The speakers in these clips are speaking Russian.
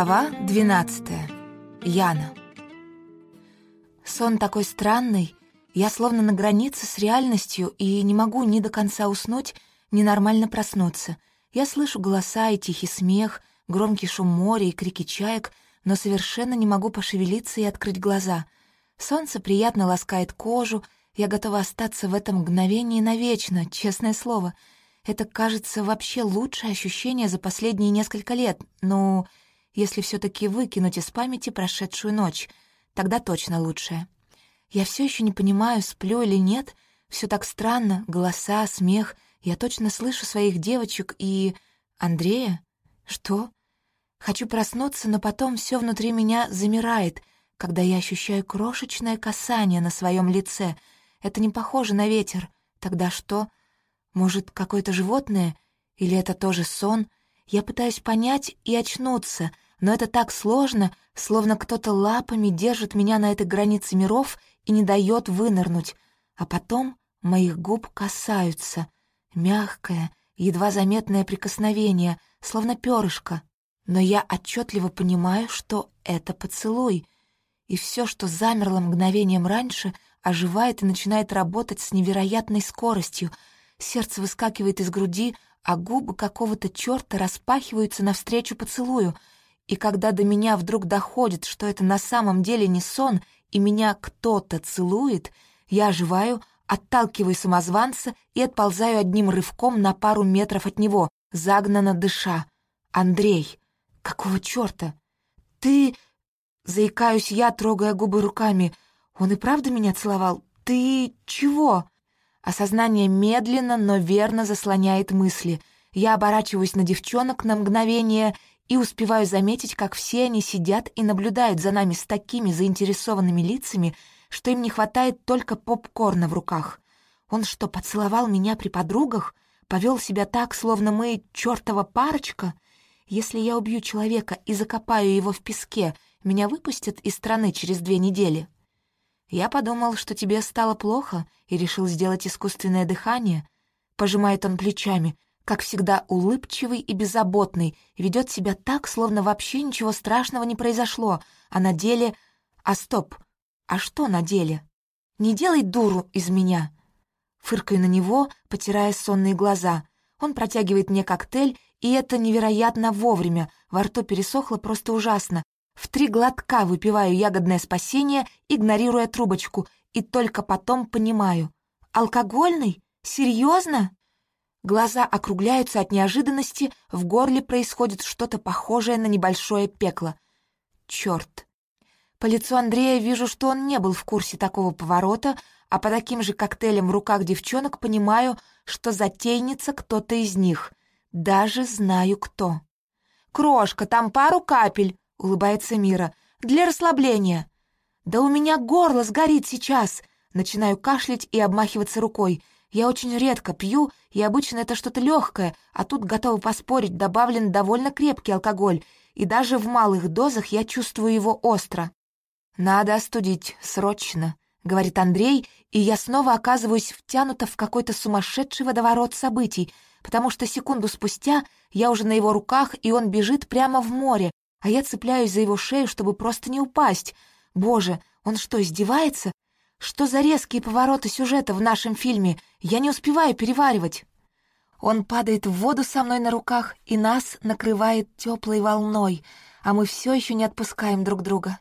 Глава 12. Яна. Сон такой странный. Я словно на границе с реальностью и не могу ни до конца уснуть, ни нормально проснуться. Я слышу голоса и тихий смех, громкий шум моря и крики чаек, но совершенно не могу пошевелиться и открыть глаза. Солнце приятно ласкает кожу, я готова остаться в этом мгновении навечно, честное слово. Это, кажется, вообще лучшее ощущение за последние несколько лет, ну... Если все таки выкинуть из памяти прошедшую ночь. Тогда точно лучшее. Я все еще не понимаю, сплю или нет. Все так странно, голоса, смех. Я точно слышу своих девочек и... Андрея? Что? Хочу проснуться, но потом все внутри меня замирает, когда я ощущаю крошечное касание на своем лице. Это не похоже на ветер. Тогда что? Может, какое-то животное? Или это тоже сон? Я пытаюсь понять и очнуться, но это так сложно, словно кто-то лапами держит меня на этой границе миров и не дает вынырнуть. А потом моих губ касаются. Мягкое, едва заметное прикосновение, словно перышко. Но я отчетливо понимаю, что это поцелуй. И все, что замерло мгновением раньше, оживает и начинает работать с невероятной скоростью. Сердце выскакивает из груди, а губы какого-то черта распахиваются навстречу поцелую. И когда до меня вдруг доходит, что это на самом деле не сон, и меня кто-то целует, я оживаю, отталкиваю самозванца и отползаю одним рывком на пару метров от него, загнанно дыша. «Андрей! Какого черта? Ты...» Заикаюсь я, трогая губы руками. «Он и правда меня целовал? Ты... чего?» Осознание медленно, но верно заслоняет мысли. Я оборачиваюсь на девчонок на мгновение и успеваю заметить, как все они сидят и наблюдают за нами с такими заинтересованными лицами, что им не хватает только попкорна в руках. Он что, поцеловал меня при подругах? Повел себя так, словно мы чертова парочка? Если я убью человека и закопаю его в песке, меня выпустят из страны через две недели. «Я подумал, что тебе стало плохо, и решил сделать искусственное дыхание». Пожимает он плечами, как всегда улыбчивый и беззаботный, ведет себя так, словно вообще ничего страшного не произошло, а на деле... А стоп, а что на деле? Не делай дуру из меня. Фыркаю на него, потирая сонные глаза. Он протягивает мне коктейль, и это невероятно вовремя. Во рту пересохло просто ужасно. В три глотка выпиваю ягодное спасение, игнорируя трубочку, и только потом понимаю. Алкогольный? Серьезно? Глаза округляются от неожиданности, в горле происходит что-то похожее на небольшое пекло. Черт! По лицу Андрея вижу, что он не был в курсе такого поворота, а по таким же коктейлям в руках девчонок понимаю, что затейница кто-то из них. Даже знаю кто. «Крошка, там пару капель!» — улыбается Мира. «Для расслабления». «Да у меня горло сгорит сейчас!» Начинаю кашлять и обмахиваться рукой. Я очень редко пью, и обычно это что-то легкое, а тут, готова поспорить, добавлен довольно крепкий алкоголь, и даже в малых дозах я чувствую его остро. «Надо остудить, срочно», — говорит Андрей, и я снова оказываюсь втянута в какой-то сумасшедший водоворот событий, потому что секунду спустя я уже на его руках, и он бежит прямо в море, а я цепляюсь за его шею, чтобы просто не упасть. Боже, он что, издевается? Что за резкие повороты сюжета в нашем фильме? Я не успеваю переваривать. Он падает в воду со мной на руках, и нас накрывает теплой волной, а мы все еще не отпускаем друг друга.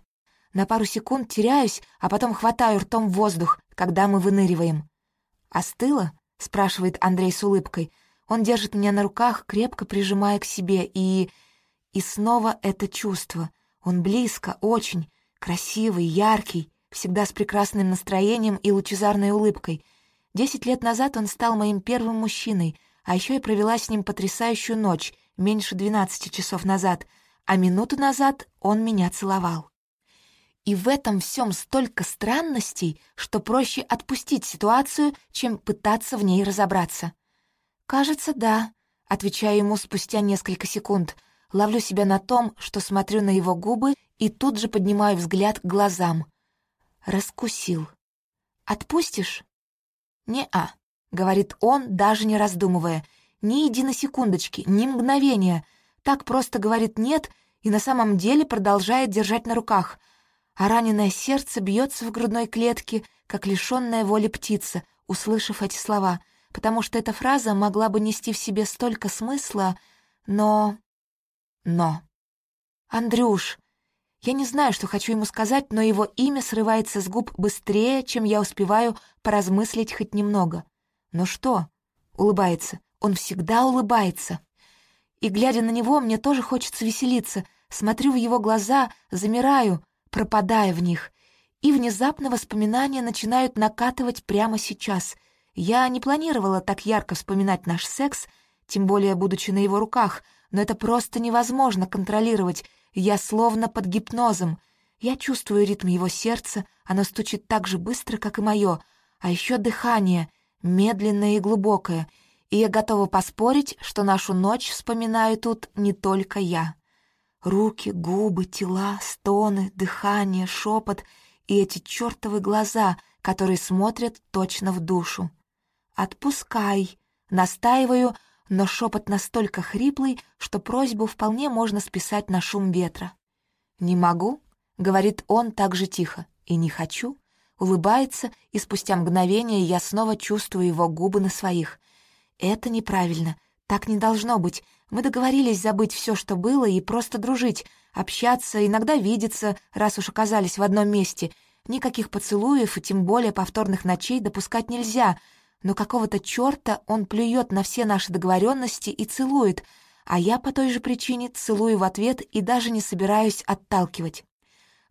На пару секунд теряюсь, а потом хватаю ртом воздух, когда мы выныриваем. «Остыло?» — спрашивает Андрей с улыбкой. Он держит меня на руках, крепко прижимая к себе, и и снова это чувство. Он близко, очень, красивый, яркий, всегда с прекрасным настроением и лучезарной улыбкой. Десять лет назад он стал моим первым мужчиной, а еще я провела с ним потрясающую ночь, меньше двенадцати часов назад, а минуту назад он меня целовал. И в этом всем столько странностей, что проще отпустить ситуацию, чем пытаться в ней разобраться. «Кажется, да», — отвечаю ему спустя несколько секунд — ловлю себя на том, что смотрю на его губы и тут же поднимаю взгляд к глазам. Раскусил. «Отпустишь?» «Не-а», — говорит он, даже не раздумывая. «Ни единой секундочки, ни мгновения. Так просто говорит «нет», и на самом деле продолжает держать на руках, а раненое сердце бьется в грудной клетке, как лишённая воли птица, услышав эти слова, потому что эта фраза могла бы нести в себе столько смысла, но... Но... «Андрюш!» Я не знаю, что хочу ему сказать, но его имя срывается с губ быстрее, чем я успеваю поразмыслить хоть немного. «Ну что?» — улыбается. Он всегда улыбается. И, глядя на него, мне тоже хочется веселиться. Смотрю в его глаза, замираю, пропадая в них. И внезапно воспоминания начинают накатывать прямо сейчас. Я не планировала так ярко вспоминать наш секс, тем более будучи на его руках, но это просто невозможно контролировать. Я словно под гипнозом. Я чувствую ритм его сердца, оно стучит так же быстро, как и мое, а еще дыхание, медленное и глубокое — и я готова поспорить, что нашу ночь вспоминаю тут не только я. Руки, губы, тела, стоны, дыхание, шепот и эти чертовы глаза, которые смотрят точно в душу. «Отпускай!» — настаиваю, но шепот настолько хриплый, что просьбу вполне можно списать на шум ветра. «Не могу», — говорит он так же тихо, — «и не хочу», улыбается, и спустя мгновение я снова чувствую его губы на своих — «Это неправильно. Так не должно быть. Мы договорились забыть все, что было, и просто дружить, общаться, иногда видеться, раз уж оказались в одном месте. Никаких поцелуев и тем более повторных ночей допускать нельзя. Но какого-то черта он плюет на все наши договоренности и целует, а я по той же причине целую в ответ и даже не собираюсь отталкивать.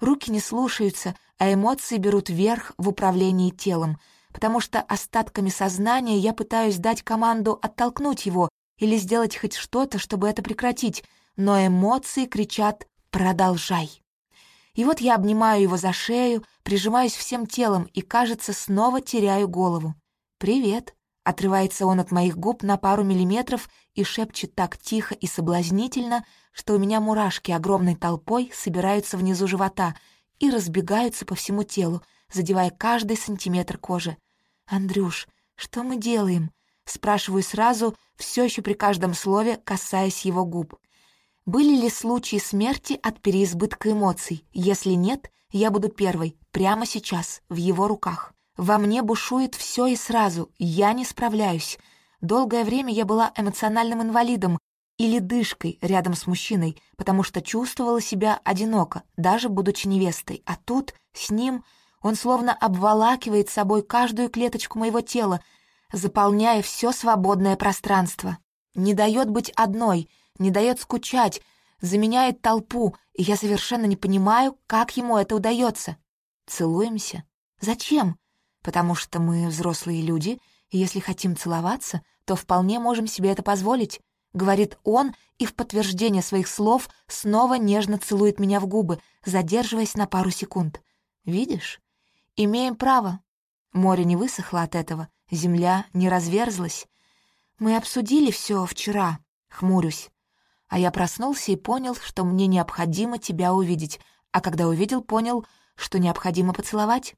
Руки не слушаются, а эмоции берут верх в управлении телом — потому что остатками сознания я пытаюсь дать команду оттолкнуть его или сделать хоть что-то, чтобы это прекратить, но эмоции кричат «продолжай». И вот я обнимаю его за шею, прижимаюсь всем телом и, кажется, снова теряю голову. «Привет», — отрывается он от моих губ на пару миллиметров и шепчет так тихо и соблазнительно, что у меня мурашки огромной толпой собираются внизу живота и разбегаются по всему телу, задевая каждый сантиметр кожи. «Андрюш, что мы делаем?» Спрашиваю сразу, все еще при каждом слове касаясь его губ. Были ли случаи смерти от переизбытка эмоций? Если нет, я буду первой, прямо сейчас, в его руках. Во мне бушует все и сразу, я не справляюсь. Долгое время я была эмоциональным инвалидом или дышкой рядом с мужчиной, потому что чувствовала себя одиноко, даже будучи невестой. А тут, с ним, он словно обволакивает собой каждую клеточку моего тела, заполняя все свободное пространство. Не дает быть одной, не дает скучать, заменяет толпу, и я совершенно не понимаю, как ему это удается. Целуемся? Зачем? Потому что мы взрослые люди, и если хотим целоваться, то вполне можем себе это позволить, говорит он, и в подтверждение своих слов снова нежно целует меня в губы, задерживаясь на пару секунд. Видишь? Имеем право. Море не высохло от этого, земля не разверзлась. Мы обсудили все вчера, хмурюсь. А я проснулся и понял, что мне необходимо тебя увидеть, а когда увидел, понял, что необходимо поцеловать.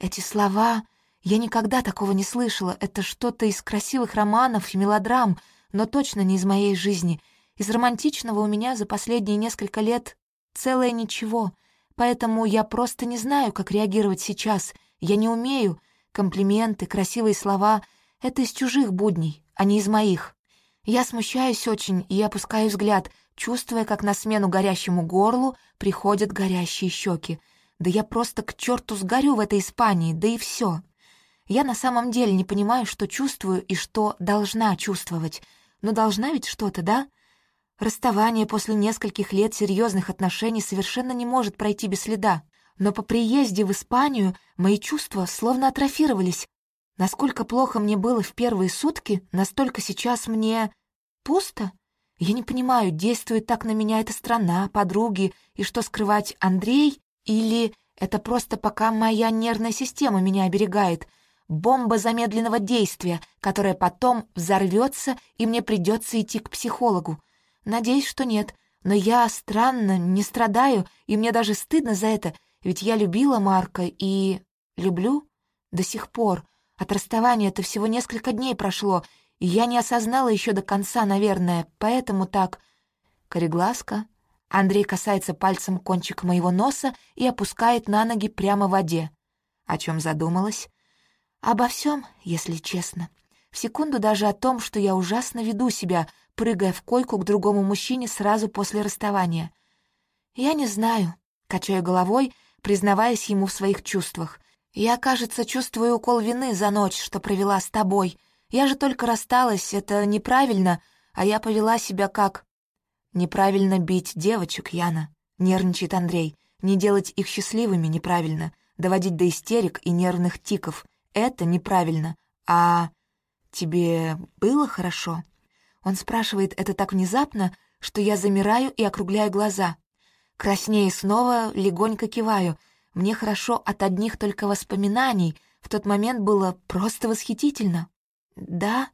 Эти слова... Я никогда такого не слышала. Это что-то из красивых романов и мелодрам, но точно не из моей жизни. Из романтичного у меня за последние несколько лет целое ничего — Поэтому я просто не знаю, как реагировать сейчас. Я не умею. Комплименты, красивые слова — это из чужих будней, а не из моих. Я смущаюсь очень и опускаю взгляд, чувствуя, как на смену горящему горлу приходят горящие щеки. Да я просто к черту сгорю в этой Испании, да и все. Я на самом деле не понимаю, что чувствую и что должна чувствовать. Но должна ведь что-то, да? Расставание после нескольких лет серьезных отношений совершенно не может пройти без следа. Но по приезде в Испанию мои чувства словно атрофировались. Насколько плохо мне было в первые сутки, настолько сейчас мне... пусто. Я не понимаю, действует так на меня эта страна, подруги, и что скрывать Андрей, или это просто пока моя нервная система меня оберегает, бомба замедленного действия, которая потом взорвется, и мне придется идти к психологу. Надеюсь, что нет. Но я, странно, не страдаю, и мне даже стыдно за это, ведь я любила Марка и... люблю до сих пор. От расставания это всего несколько дней прошло, и я не осознала еще до конца, наверное, поэтому так... Кореглазка Андрей касается пальцем кончика моего носа и опускает на ноги прямо в воде. О чем задумалась? Обо всем, если честно. В секунду даже о том, что я ужасно веду себя, прыгая в койку к другому мужчине сразу после расставания. Я не знаю, качаю головой, признаваясь ему в своих чувствах. Я, кажется, чувствую укол вины за ночь, что провела с тобой. Я же только рассталась, это неправильно, а я повела себя как... Неправильно бить девочек, Яна, нервничает Андрей. Не делать их счастливыми неправильно, доводить до истерик и нервных тиков. Это неправильно. А тебе было хорошо? Он спрашивает это так внезапно, что я замираю и округляю глаза. Краснее снова легонько киваю. Мне хорошо от одних только воспоминаний. В тот момент было просто восхитительно. Да?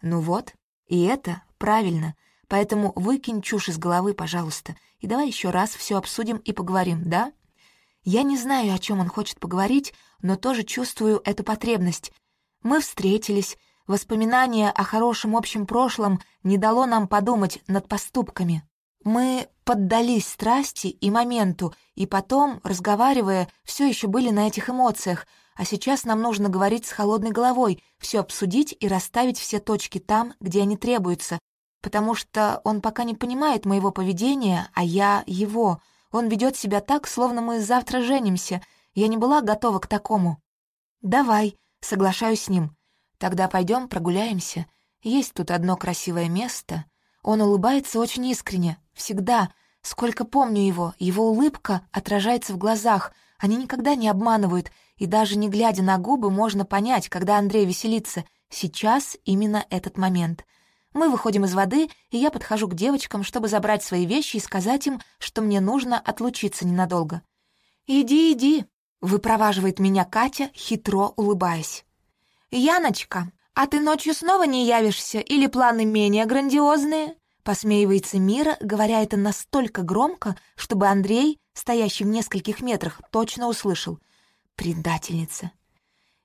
Ну вот. И это правильно. Поэтому выкинь чушь из головы, пожалуйста, и давай еще раз все обсудим и поговорим, да? Я не знаю, о чем он хочет поговорить, но тоже чувствую эту потребность. Мы встретились, воспоминание о хорошем общем прошлом не дало нам подумать над поступками. Мы поддались страсти и моменту, и потом, разговаривая, все еще были на этих эмоциях, а сейчас нам нужно говорить с холодной головой, все обсудить и расставить все точки там, где они требуются, потому что он пока не понимает моего поведения, а я его. Он ведет себя так, словно мы завтра женимся. Я не была готова к такому. «Давай», — соглашаюсь с ним. «Тогда пойдем прогуляемся. Есть тут одно красивое место». Он улыбается очень искренне, всегда. Сколько помню его, его улыбка отражается в глазах. Они никогда не обманывают, и даже не глядя на губы, можно понять, когда Андрей веселится. Сейчас именно этот момент — мы выходим из воды, и я подхожу к девочкам, чтобы забрать свои вещи и сказать им, что мне нужно отлучиться ненадолго. «Иди, иди», — выпроваживает меня Катя, хитро улыбаясь. «Яночка, а ты ночью снова не явишься или планы менее грандиозные?» Посмеивается Мира, говоря это настолько громко, чтобы Андрей, стоящий в нескольких метрах, точно услышал. «Предательница!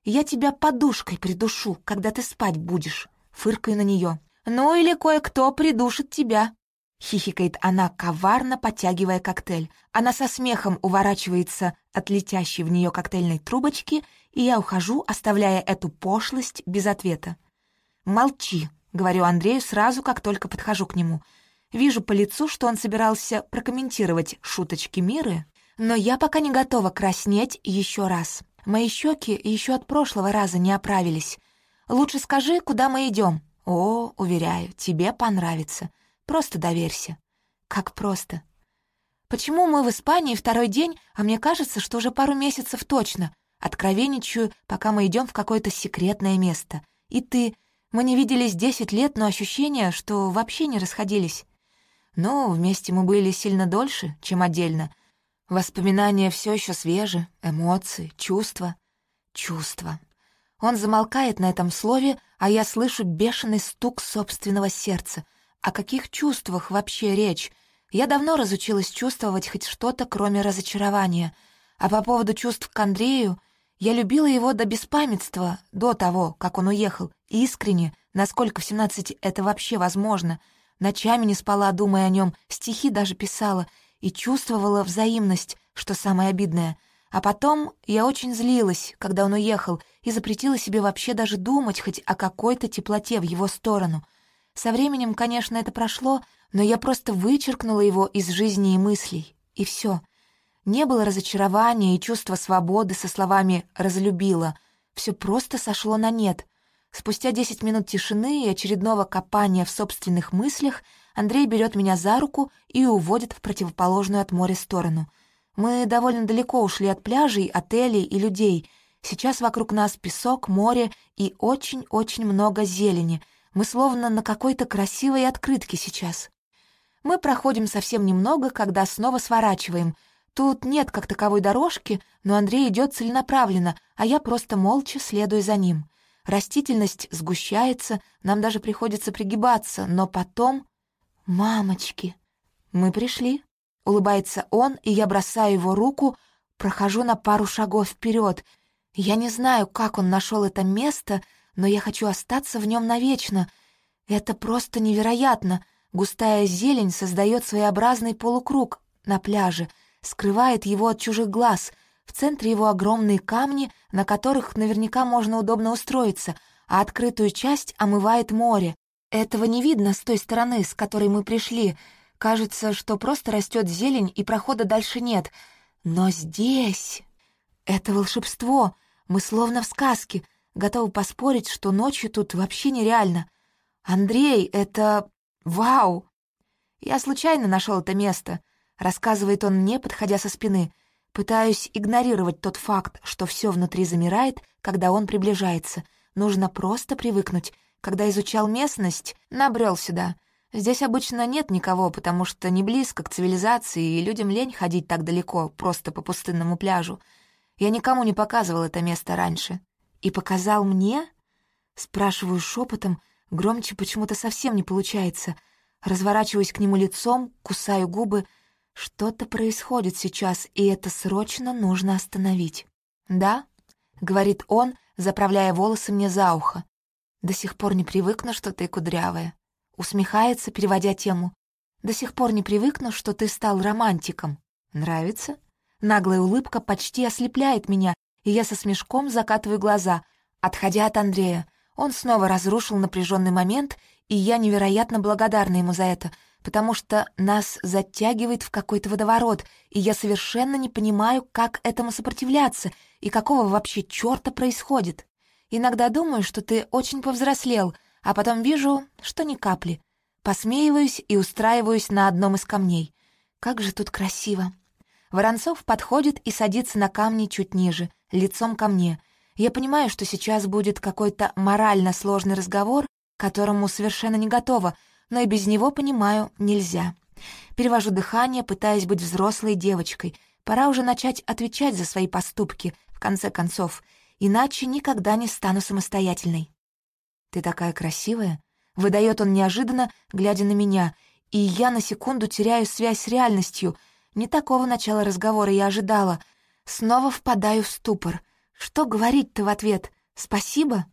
Я тебя подушкой придушу, когда ты спать будешь!» Фыркаю на нее. «Ну или кое-кто придушит тебя», — хихикает она, коварно подтягивая коктейль. Она со смехом уворачивается от летящей в нее коктейльной трубочки, и я ухожу, оставляя эту пошлость без ответа. «Молчи», — говорю Андрею сразу, как только подхожу к нему. Вижу по лицу, что он собирался прокомментировать шуточки Миры, но я пока не готова краснеть еще раз. Мои щеки еще от прошлого раза не оправились. Лучше скажи, куда мы идем. О, уверяю, тебе понравится. Просто доверься. Как просто. Почему мы в Испании второй день, а мне кажется, что уже пару месяцев точно? Откровенничаю, пока мы идем в какое-то секретное место. И ты. Мы не виделись десять лет, но ощущение, что вообще не расходились. Но вместе мы были сильно дольше, чем отдельно. Воспоминания все еще свежи, эмоции, чувства. Чувства. Он замолкает на этом слове, а я слышу бешеный стук собственного сердца. О каких чувствах вообще речь? Я давно разучилась чувствовать хоть что-то, кроме разочарования. А по поводу чувств к Андрею, я любила его до беспамятства, до того, как он уехал, искренне, насколько в семнадцать это вообще возможно. Ночами не спала, думая о нем, стихи даже писала и чувствовала взаимность, что самое обидное — а потом я очень злилась, когда он уехал, и запретила себе вообще даже думать хоть о какой-то теплоте в его сторону. Со временем, конечно, это прошло, но я просто вычеркнула его из жизни и мыслей. И все. Не было разочарования и чувства свободы со словами «разлюбила». Все просто сошло на нет. Спустя десять минут тишины и очередного копания в собственных мыслях Андрей берет меня за руку и уводит в противоположную от моря сторону — мы довольно далеко ушли от пляжей, отелей и людей. Сейчас вокруг нас песок, море и очень-очень много зелени. Мы словно на какой-то красивой открытке сейчас. Мы проходим совсем немного, когда снова сворачиваем. Тут нет как таковой дорожки, но Андрей идет целенаправленно, а я просто молча следую за ним. Растительность сгущается, нам даже приходится пригибаться, но потом... Мамочки! Мы пришли. Улыбается он, и я бросаю его руку, прохожу на пару шагов вперед. Я не знаю, как он нашел это место, но я хочу остаться в нем навечно. Это просто невероятно. Густая зелень создает своеобразный полукруг на пляже, скрывает его от чужих глаз. В центре его огромные камни, на которых наверняка можно удобно устроиться, а открытую часть омывает море. Этого не видно с той стороны, с которой мы пришли. Кажется, что просто растет зелень, и прохода дальше нет. Но здесь... Это волшебство. Мы словно в сказке. Готовы поспорить, что ночью тут вообще нереально. Андрей, это... Вау! Я случайно нашел это место, рассказывает он мне, подходя со спины. Пытаюсь игнорировать тот факт, что все внутри замирает, когда он приближается. Нужно просто привыкнуть. Когда изучал местность, набрел сюда. Здесь обычно нет никого, потому что не близко к цивилизации, и людям лень ходить так далеко, просто по пустынному пляжу. Я никому не показывал это место раньше. И показал мне? Спрашиваю шепотом, громче почему-то совсем не получается. Разворачиваюсь к нему лицом, кусаю губы. Что-то происходит сейчас, и это срочно нужно остановить. «Да?» — говорит он, заправляя волосы мне за ухо. До сих пор не привыкну, что ты кудрявая. Усмехается, переводя тему. До сих пор не привыкну, что ты стал романтиком. Нравится? Наглая улыбка почти ослепляет меня, и я со смешком закатываю глаза, отходя от Андрея. Он снова разрушил напряженный момент, и я невероятно благодарна ему за это, потому что нас затягивает в какой-то водоворот, и я совершенно не понимаю, как этому сопротивляться и какого вообще черта происходит. Иногда думаю, что ты очень повзрослел, а потом вижу, что ни капли. Посмеиваюсь и устраиваюсь на одном из камней. Как же тут красиво. Воронцов подходит и садится на камни чуть ниже, лицом ко мне. Я понимаю, что сейчас будет какой-то морально сложный разговор, которому совершенно не готова, но и без него, понимаю, нельзя. Перевожу дыхание, пытаясь быть взрослой девочкой. Пора уже начать отвечать за свои поступки, в конце концов — иначе никогда не стану самостоятельной. «Ты такая красивая», — выдает он неожиданно, глядя на меня, и я на секунду теряю связь с реальностью. Не такого начала разговора я ожидала. Снова впадаю в ступор. Что говорить-то в ответ? «Спасибо?»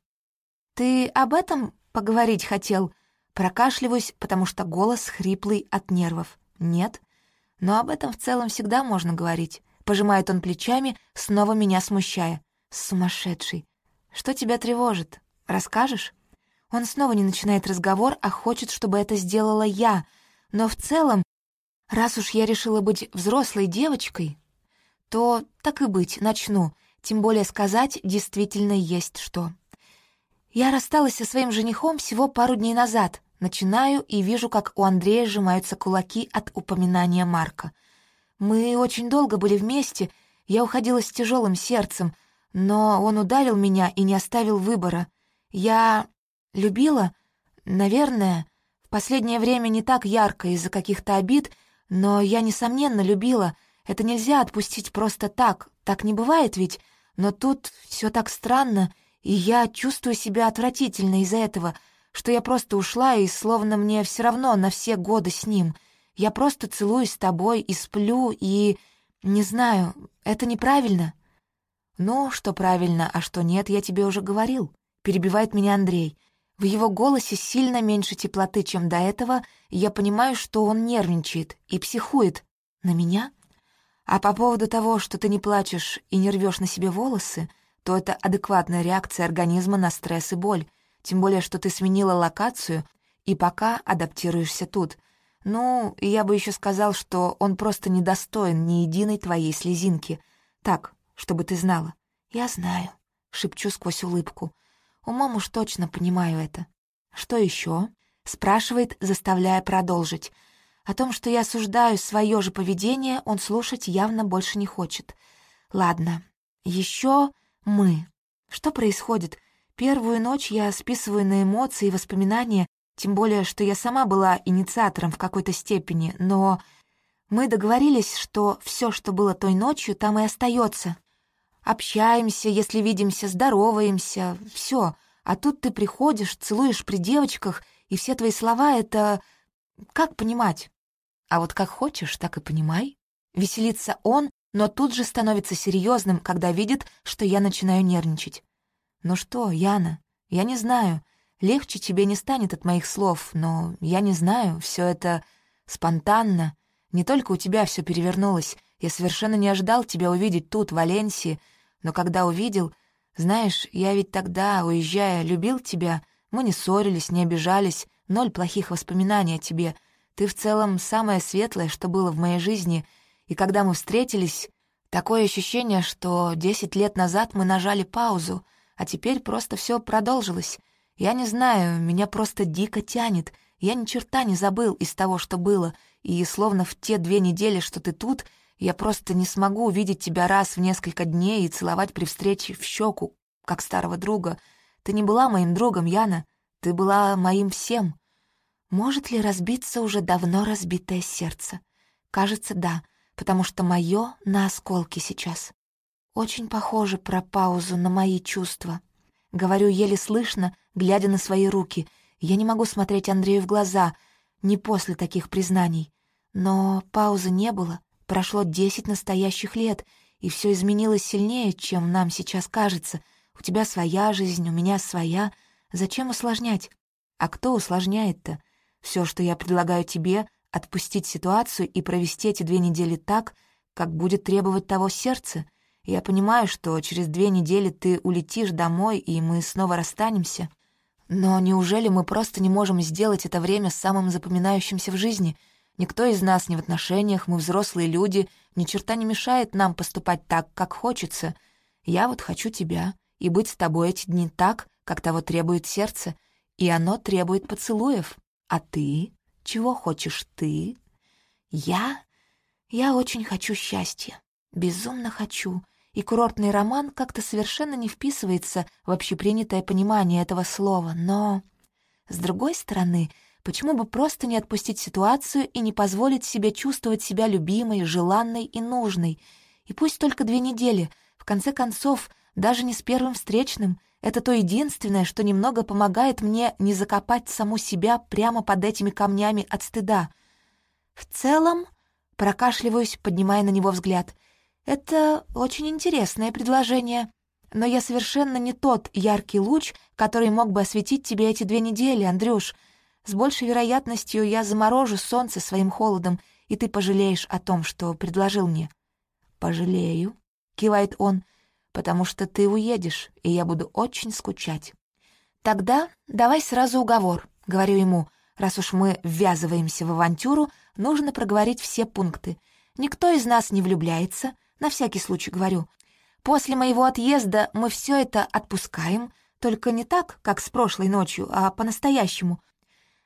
«Ты об этом поговорить хотел?» Прокашливаюсь, потому что голос хриплый от нервов. «Нет?» «Но об этом в целом всегда можно говорить». Пожимает он плечами, снова меня смущая. Сумасшедший. Что тебя тревожит? Расскажешь? Он снова не начинает разговор, а хочет, чтобы это сделала я. Но в целом, раз уж я решила быть взрослой девочкой, то, так и быть, начну. Тем более сказать действительно есть что. Я рассталась со своим женихом всего пару дней назад. Начинаю и вижу, как у Андрея сжимаются кулаки от упоминания Марка. Мы очень долго были вместе, я уходила с тяжелым сердцем — но он ударил меня и не оставил выбора. Я любила, наверное, в последнее время не так ярко из-за каких-то обид, но я, несомненно, любила. Это нельзя отпустить просто так, так не бывает ведь. Но тут все так странно, и я чувствую себя отвратительно из-за этого, что я просто ушла, и словно мне все равно на все годы с ним. Я просто целуюсь с тобой и сплю, и... Не знаю, это неправильно. «Ну, что правильно, а что нет, я тебе уже говорил», — перебивает меня Андрей. В его голосе сильно меньше теплоты, чем до этого, и я понимаю, что он нервничает и психует. На меня? А по поводу того, что ты не плачешь и не рвешь на себе волосы, то это адекватная реакция организма на стресс и боль, тем более, что ты сменила локацию и пока адаптируешься тут. Ну, я бы еще сказал, что он просто недостоин ни единой твоей слезинки. Так, чтобы ты знала. Я знаю, шепчу сквозь улыбку. Умом уж точно понимаю это. Что еще? спрашивает, заставляя продолжить. О том, что я осуждаю свое же поведение, он слушать явно больше не хочет. Ладно, еще мы. Что происходит? Первую ночь я списываю на эмоции и воспоминания, тем более, что я сама была инициатором в какой-то степени, но мы договорились, что все, что было той ночью, там и остается. Общаемся, если видимся, здороваемся, все. А тут ты приходишь, целуешь при девочках, и все твои слова — это... Как понимать? А вот как хочешь, так и понимай. Веселится он, но тут же становится серьезным, когда видит, что я начинаю нервничать. «Ну что, Яна, я не знаю. Легче тебе не станет от моих слов, но я не знаю, все это спонтанно. Не только у тебя все перевернулось. Я совершенно не ожидал тебя увидеть тут, в Валенсии, но когда увидел... Знаешь, я ведь тогда, уезжая, любил тебя. Мы не ссорились, не обижались, ноль плохих воспоминаний о тебе. Ты в целом самое светлое, что было в моей жизни. И когда мы встретились, такое ощущение, что десять лет назад мы нажали паузу, а теперь просто все продолжилось. Я не знаю, меня просто дико тянет. Я ни черта не забыл из того, что было, и словно в те две недели, что ты тут, я просто не смогу увидеть тебя раз в несколько дней и целовать при встрече в щеку, как старого друга. Ты не была моим другом, Яна. Ты была моим всем. Может ли разбиться уже давно разбитое сердце? Кажется, да, потому что мое на осколке сейчас. Очень похоже про паузу на мои чувства. Говорю еле слышно, глядя на свои руки. Я не могу смотреть Андрею в глаза, не после таких признаний. Но паузы не было, прошло десять настоящих лет, и все изменилось сильнее, чем нам сейчас кажется. У тебя своя жизнь, у меня своя. Зачем усложнять? А кто усложняет-то? Все, что я предлагаю тебе, отпустить ситуацию и провести эти две недели так, как будет требовать того сердце — я понимаю, что через две недели ты улетишь домой, и мы снова расстанемся. Но неужели мы просто не можем сделать это время самым запоминающимся в жизни? Никто из нас не в отношениях, мы взрослые люди, ни черта не мешает нам поступать так, как хочется. Я вот хочу тебя и быть с тобой эти дни так, как того требует сердце, и оно требует поцелуев. А ты? Чего хочешь ты? Я? Я очень хочу счастья. Безумно хочу и курортный роман как-то совершенно не вписывается в общепринятое понимание этого слова, но... С другой стороны, почему бы просто не отпустить ситуацию и не позволить себе чувствовать себя любимой, желанной и нужной? И пусть только две недели, в конце концов, даже не с первым встречным, это то единственное, что немного помогает мне не закопать саму себя прямо под этими камнями от стыда. В целом, прокашливаюсь, поднимая на него взгляд — это очень интересное предложение, но я совершенно не тот яркий луч, который мог бы осветить тебе эти две недели, Андрюш. С большей вероятностью я заморожу солнце своим холодом, и ты пожалеешь о том, что предложил мне». «Пожалею», — кивает он, — «потому что ты уедешь, и я буду очень скучать». «Тогда давай сразу уговор», — говорю ему, — «раз уж мы ввязываемся в авантюру, нужно проговорить все пункты. Никто из нас не влюбляется, на всякий случай говорю. После моего отъезда мы все это отпускаем, только не так, как с прошлой ночью, а по-настоящему.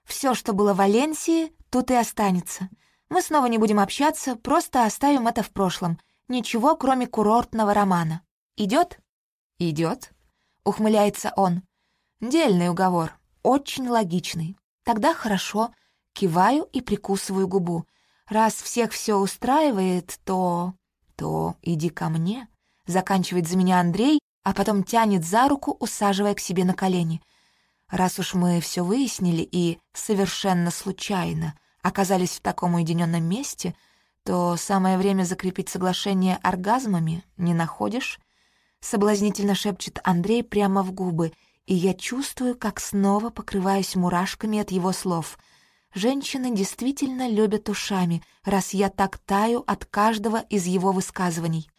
Все, что было в Валенсии, тут и останется. Мы снова не будем общаться, просто оставим это в прошлом. Ничего, кроме курортного романа. Идет? Идет, ухмыляется он. Дельный уговор, очень логичный. Тогда хорошо. Киваю и прикусываю губу. Раз всех все устраивает, то то иди ко мне», — заканчивает за меня Андрей, а потом тянет за руку, усаживая к себе на колени. Раз уж мы все выяснили и совершенно случайно оказались в таком уединенном месте, то самое время закрепить соглашение оргазмами, не находишь? Соблазнительно шепчет Андрей прямо в губы, и я чувствую, как снова покрываюсь мурашками от его слов — Женщины действительно любят ушами, раз я так таю от каждого из его высказываний.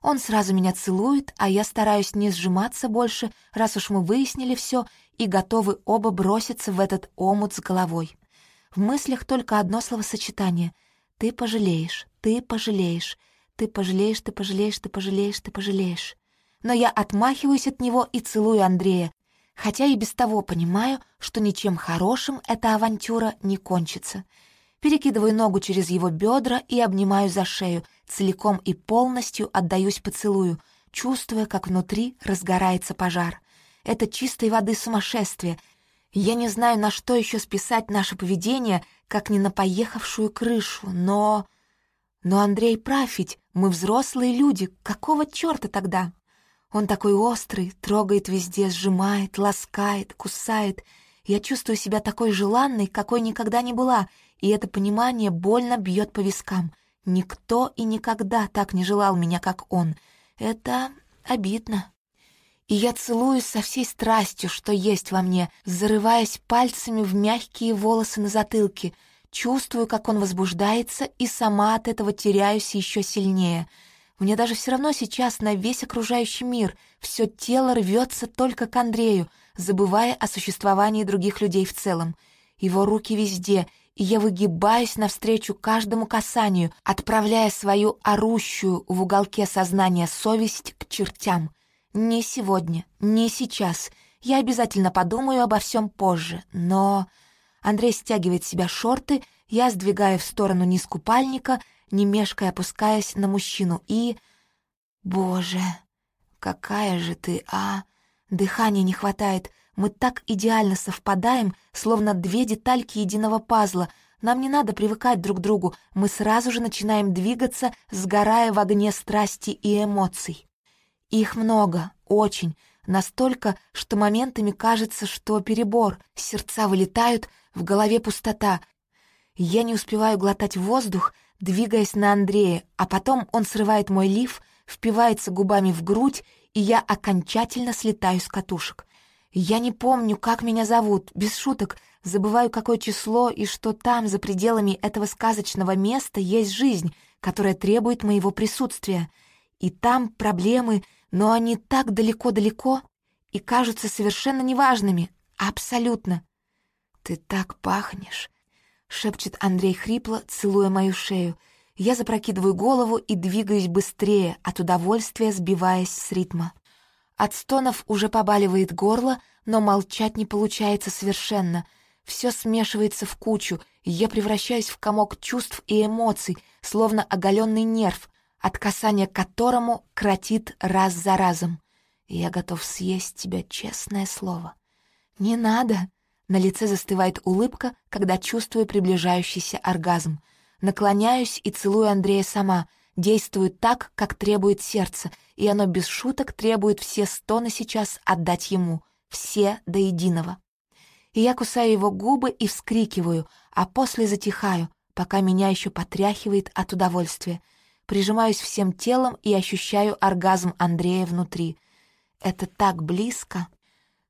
Он сразу меня целует, а я стараюсь не сжиматься больше, раз уж мы выяснили все и готовы оба броситься в этот омут с головой. В мыслях только одно словосочетание — «ты пожалеешь, ты пожалеешь, ты пожалеешь, ты пожалеешь, ты пожалеешь, ты пожалеешь». Но я отмахиваюсь от него и целую Андрея, хотя и без того понимаю, что ничем хорошим эта авантюра не кончится. Перекидываю ногу через его бедра и обнимаю за шею, целиком и полностью отдаюсь поцелую, чувствуя, как внутри разгорается пожар. Это чистой воды сумасшествие. Я не знаю, на что еще списать наше поведение, как не на поехавшую крышу, но... Но Андрей прав мы взрослые люди, какого черта тогда? Он такой острый, трогает везде, сжимает, ласкает, кусает. Я чувствую себя такой желанной, какой никогда не была, и это понимание больно бьет по вискам. Никто и никогда так не желал меня, как он. Это обидно. И я целуюсь со всей страстью, что есть во мне, зарываясь пальцами в мягкие волосы на затылке, чувствую, как он возбуждается, и сама от этого теряюсь еще сильнее. Мне даже все равно сейчас на весь окружающий мир все тело рвется только к Андрею, забывая о существовании других людей в целом. Его руки везде, и я выгибаюсь навстречу каждому касанию, отправляя свою орущую в уголке сознания совесть к чертям. Не сегодня, не сейчас. Я обязательно подумаю обо всем позже, но... Андрей стягивает с себя шорты, я сдвигаю в сторону низ купальника, не мешкая опускаясь на мужчину, и... Боже, какая же ты, а! Дыхания не хватает, мы так идеально совпадаем, словно две детальки единого пазла. Нам не надо привыкать друг к другу, мы сразу же начинаем двигаться, сгорая в огне страсти и эмоций. Их много, очень, настолько, что моментами кажется, что перебор, сердца вылетают, в голове пустота. Я не успеваю глотать воздух, двигаясь на Андрея, а потом он срывает мой лиф, впивается губами в грудь, и я окончательно слетаю с катушек. Я не помню, как меня зовут, без шуток, забываю, какое число и что там, за пределами этого сказочного места, есть жизнь, которая требует моего присутствия. И там проблемы, но они так далеко-далеко и кажутся совершенно неважными, абсолютно. «Ты так пахнешь», — шепчет Андрей хрипло, целуя мою шею. Я запрокидываю голову и двигаюсь быстрее, от удовольствия сбиваясь с ритма. От стонов уже побаливает горло, но молчать не получается совершенно. Все смешивается в кучу, и я превращаюсь в комок чувств и эмоций, словно оголенный нерв, от касания к которому кротит раз за разом. Я готов съесть тебя, честное слово. «Не надо!» На лице застывает улыбка, когда чувствую приближающийся оргазм. Наклоняюсь и целую Андрея сама, действую так, как требует сердце, и оно без шуток требует все стоны сейчас отдать ему, все до единого. И я кусаю его губы и вскрикиваю, а после затихаю, пока меня еще потряхивает от удовольствия. Прижимаюсь всем телом и ощущаю оргазм Андрея внутри. Это так близко.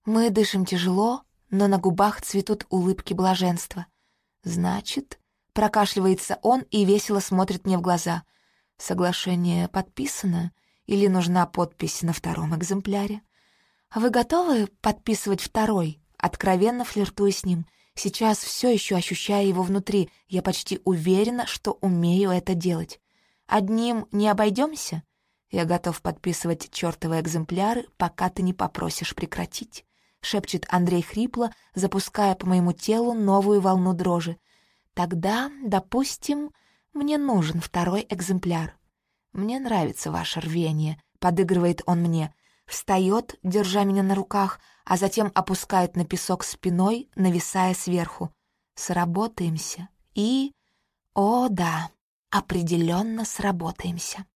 Мы дышим тяжело, но на губах цветут улыбки блаженства. «Значит...» — прокашливается он и весело смотрит мне в глаза — Соглашение подписано или нужна подпись на втором экземпляре? А вы готовы подписывать второй? Откровенно флиртуя с ним. Сейчас все еще ощущая его внутри, я почти уверена, что умею это делать. Одним не обойдемся? Я готов подписывать чертовы экземпляры, пока ты не попросишь прекратить. Шепчет Андрей хрипло, запуская по моему телу новую волну дрожи. Тогда, допустим, мне нужен второй экземпляр. Мне нравится ваше рвение, подыгрывает он мне. Встает, держа меня на руках, а затем опускает на песок спиной, нависая сверху. Сработаемся. И... О, да, определенно сработаемся.